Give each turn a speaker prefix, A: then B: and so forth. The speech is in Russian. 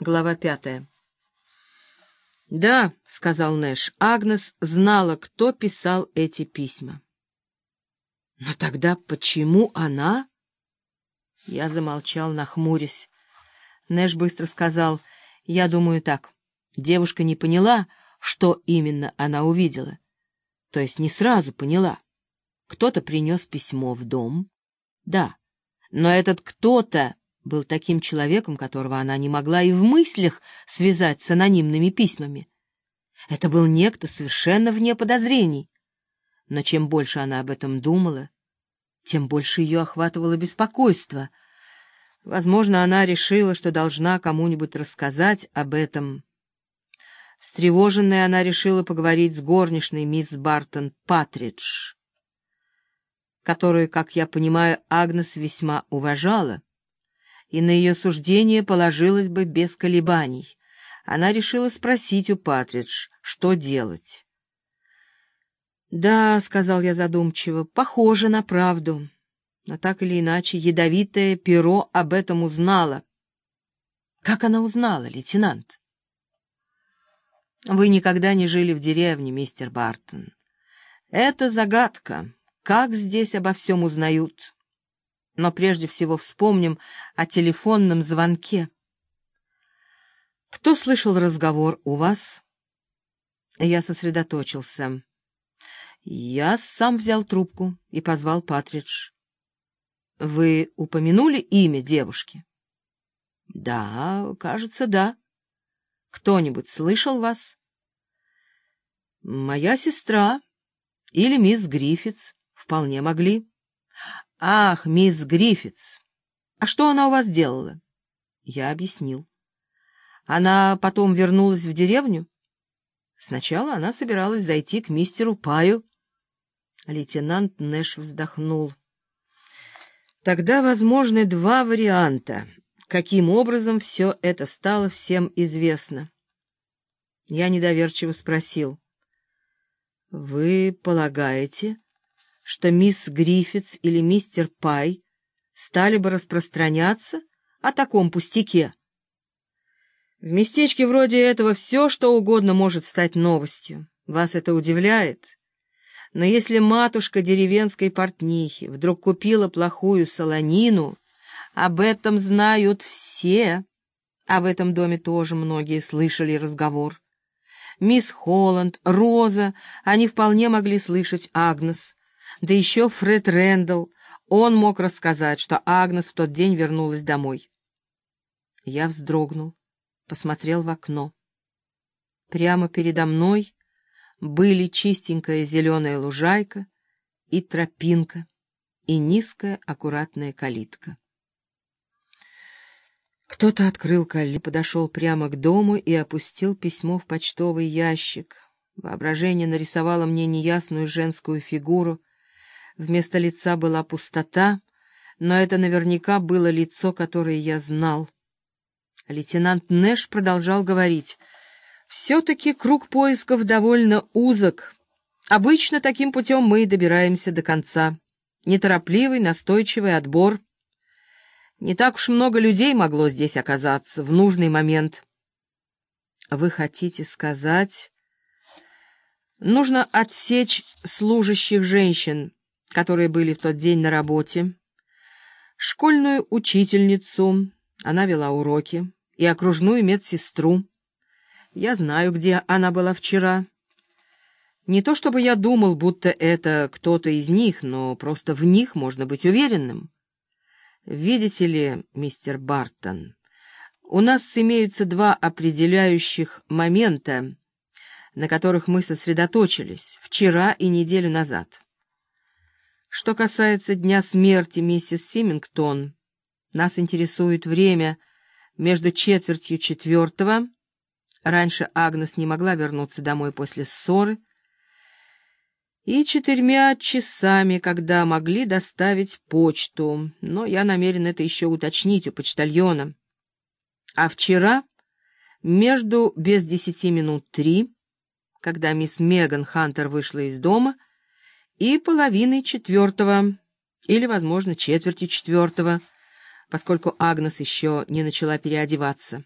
A: Глава пятая. «Да», — сказал Нэш, — Агнес знала, кто писал эти письма. «Но тогда почему она?» Я замолчал, нахмурясь. Нэш быстро сказал, «Я думаю так. Девушка не поняла, что именно она увидела. То есть не сразу поняла. Кто-то принес письмо в дом. Да, но этот кто-то был таким человеком, которого она не могла и в мыслях связать с анонимными письмами. Это был некто совершенно вне подозрений. Но чем больше она об этом думала, тем больше ее охватывало беспокойство. Возможно, она решила, что должна кому-нибудь рассказать об этом. Встревоженная, она решила поговорить с горничной мисс Бартон Патридж, которую, как я понимаю, Агнес весьма уважала и на ее суждение положилась бы без колебаний. Она решила спросить у Патридж, что делать. «Да», — сказал я задумчиво, — «похоже на правду. Но так или иначе ядовитое перо об этом узнало». «Как она узнала, лейтенант?» «Вы никогда не жили в деревне, мистер Бартон. Это загадка. Как здесь обо всем узнают?» Но прежде всего вспомним о телефонном звонке. Кто слышал разговор у вас? Я сосредоточился. Я сам взял трубку и позвал Патридж. Вы упомянули имя девушки? Да, кажется, да. Кто-нибудь слышал вас? Моя сестра или мисс Гриффитс вполне могли. «Ах, мисс Гриффитс! А что она у вас делала?» Я объяснил. «Она потом вернулась в деревню?» Сначала она собиралась зайти к мистеру Паю. Лейтенант Нэш вздохнул. «Тогда возможны два варианта, каким образом все это стало всем известно». Я недоверчиво спросил. «Вы полагаете...» что мисс Гриффитс или мистер Пай стали бы распространяться о таком пустяке. В местечке вроде этого все, что угодно может стать новостью. Вас это удивляет? Но если матушка деревенской портнихи вдруг купила плохую солонину, об этом знают все, в этом доме тоже многие слышали разговор. Мисс Холланд, Роза, они вполне могли слышать Агнес, да еще Фред Рэндалл. Он мог рассказать, что Агнес в тот день вернулась домой. Я вздрогнул, посмотрел в окно. Прямо передо мной были чистенькая зеленая лужайка и тропинка, и низкая аккуратная калитка. Кто-то открыл калитку, подошел прямо к дому и опустил письмо в почтовый ящик. Воображение нарисовало мне неясную женскую фигуру — Вместо лица была пустота, но это наверняка было лицо, которое я знал. Лейтенант Нэш продолжал говорить. «Все-таки круг поисков довольно узок. Обычно таким путем мы добираемся до конца. Неторопливый, настойчивый отбор. Не так уж много людей могло здесь оказаться в нужный момент». «Вы хотите сказать...» «Нужно отсечь служащих женщин» которые были в тот день на работе, школьную учительницу, она вела уроки, и окружную медсестру. Я знаю, где она была вчера. Не то чтобы я думал, будто это кто-то из них, но просто в них можно быть уверенным. Видите ли, мистер Бартон, у нас имеются два определяющих момента, на которых мы сосредоточились вчера и неделю назад. Что касается дня смерти миссис Симингтон, нас интересует время между четвертью четвертого, раньше Агнес не могла вернуться домой после ссоры, и четырьмя часами, когда могли доставить почту, но я намерен это еще уточнить у почтальона. А вчера, между без десяти минут три, когда мисс Меган Хантер вышла из дома, и половиной четвертого, или, возможно, четверти четвертого, поскольку Агнес еще не начала переодеваться.